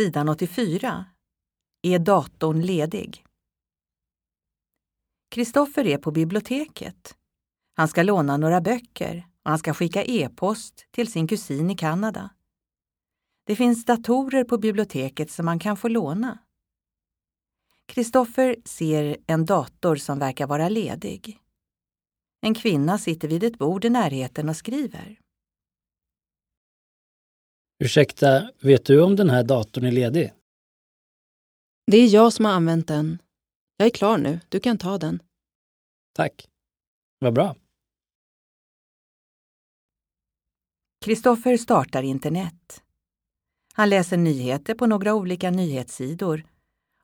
Sidan 84. Är datorn ledig? Kristoffer är på biblioteket. Han ska låna några böcker och han ska skicka e-post till sin kusin i Kanada. Det finns datorer på biblioteket som man kan få låna. Kristoffer ser en dator som verkar vara ledig. En kvinna sitter vid ett bord i närheten och skriver. Ursäkta, vet du om den här datorn är ledig? Det är jag som har använt den. Jag är klar nu. Du kan ta den. Tack. Vad bra. Kristoffer startar internet. Han läser nyheter på några olika nyhetssidor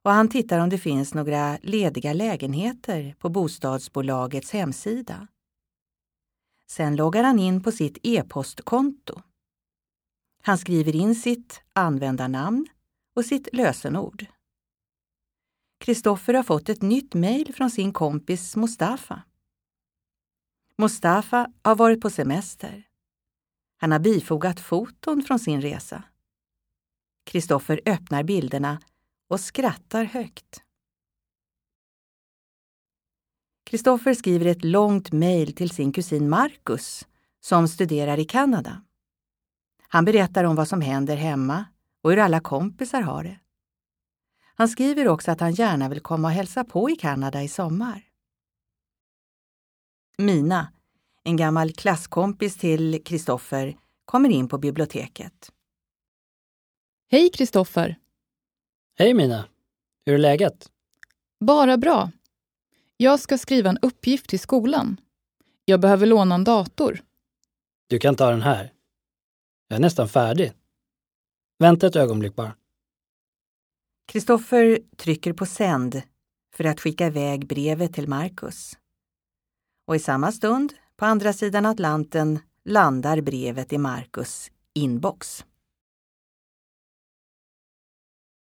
och han tittar om det finns några lediga lägenheter på bostadsbolagets hemsida. Sen loggar han in på sitt e-postkonto. Han skriver in sitt användarnamn och sitt lösenord. Kristoffer har fått ett nytt mejl från sin kompis Mustafa. Mustafa har varit på semester. Han har bifogat foton från sin resa. Kristoffer öppnar bilderna och skrattar högt. Kristoffer skriver ett långt mejl till sin kusin Marcus som studerar i Kanada. Han berättar om vad som händer hemma och hur alla kompisar har det. Han skriver också att han gärna vill komma och hälsa på i Kanada i sommar. Mina, en gammal klasskompis till Kristoffer, kommer in på biblioteket. Hej Kristoffer! Hej Mina! Hur är läget? Bara bra. Jag ska skriva en uppgift till skolan. Jag behöver låna en dator. Du kan ta den här. Jag är nästan färdig. Vänta ett ögonblick bara. Kristoffer trycker på sänd för att skicka iväg brevet till Marcus. Och i samma stund, på andra sidan Atlanten, landar brevet i Marcus inbox.